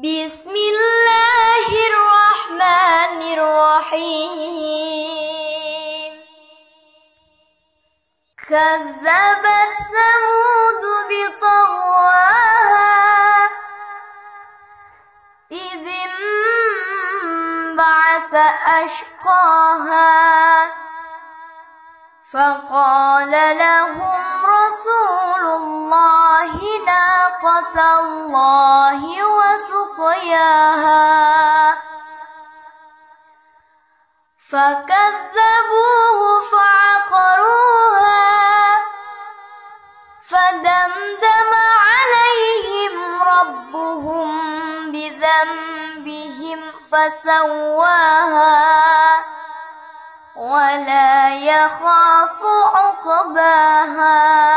بسم الله الرحمن الرحيم. كذبت ثمود بطغواها. إذ انبعث أشقاها. فقال لهم رسول الله الله وسقياها. فكذبوه فعقروها. فدمدم عليهم ربهم بذنبهم فسواها. ولا يخاف عقباها.